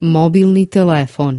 Mobilni telefon.